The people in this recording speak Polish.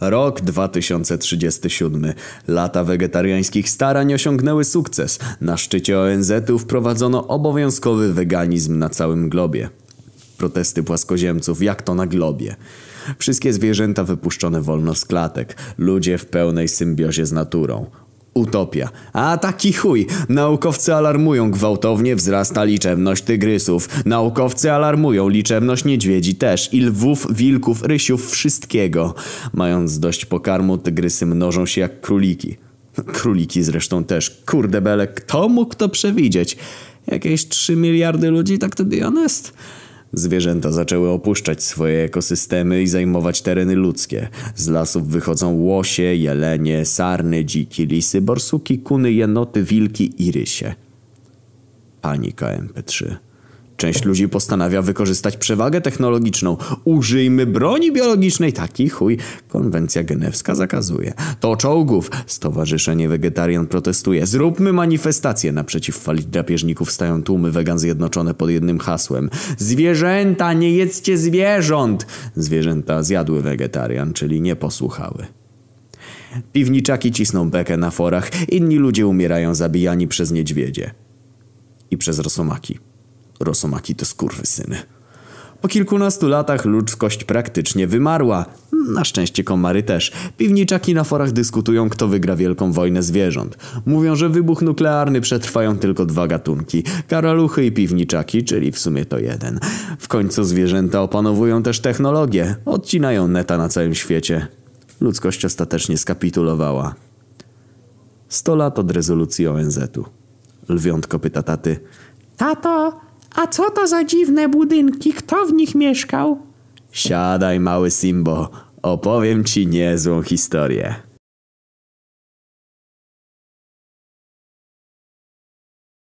Rok 2037. Lata wegetariańskich starań osiągnęły sukces. Na szczycie ONZ-u wprowadzono obowiązkowy weganizm na całym globie. Protesty płaskoziemców, jak to na globie. Wszystkie zwierzęta wypuszczone wolno z klatek. Ludzie w pełnej symbiozie z naturą. Utopia. A taki chuj. Naukowcy alarmują gwałtownie wzrasta liczebność tygrysów. Naukowcy alarmują liczebność niedźwiedzi też. I lwów, wilków, rysiów, wszystkiego. Mając dość pokarmu, tygrysy mnożą się jak króliki. Króliki zresztą też. Kurde bele, kto mógł to przewidzieć? Jakieś 3 miliardy ludzi, tak to be honest? Zwierzęta zaczęły opuszczać swoje ekosystemy i zajmować tereny ludzkie. Z lasów wychodzą łosie, jelenie, sarny, dziki, lisy, borsuki, kuny, jenoty, wilki i rysie. Panika MP3. Część ludzi postanawia wykorzystać przewagę technologiczną. Użyjmy broni biologicznej. Taki chuj. Konwencja genewska zakazuje. To czołgów. Stowarzyszenie Wegetarian protestuje. Zróbmy manifestację. Naprzeciw fali drapieżników stają tłumy wegan zjednoczone pod jednym hasłem. Zwierzęta, nie jedzcie zwierząt! Zwierzęta zjadły wegetarian, czyli nie posłuchały. Piwniczaki cisną bekę na forach. Inni ludzie umierają zabijani przez niedźwiedzie. I przez rosomaki. Rosomaki to skurwysyny. Po kilkunastu latach ludzkość praktycznie wymarła. Na szczęście komary też. Piwniczaki na forach dyskutują, kto wygra wielką wojnę zwierząt. Mówią, że wybuch nuklearny przetrwają tylko dwa gatunki. Karaluchy i piwniczaki, czyli w sumie to jeden. W końcu zwierzęta opanowują też technologię. Odcinają neta na całym świecie. Ludzkość ostatecznie skapitulowała. Sto lat od rezolucji ONZ-u. Lwiątko pyta taty. Tato, a co to za dziwne budynki? Kto w nich mieszkał? Siadaj, mały Simbo. Opowiem ci niezłą historię.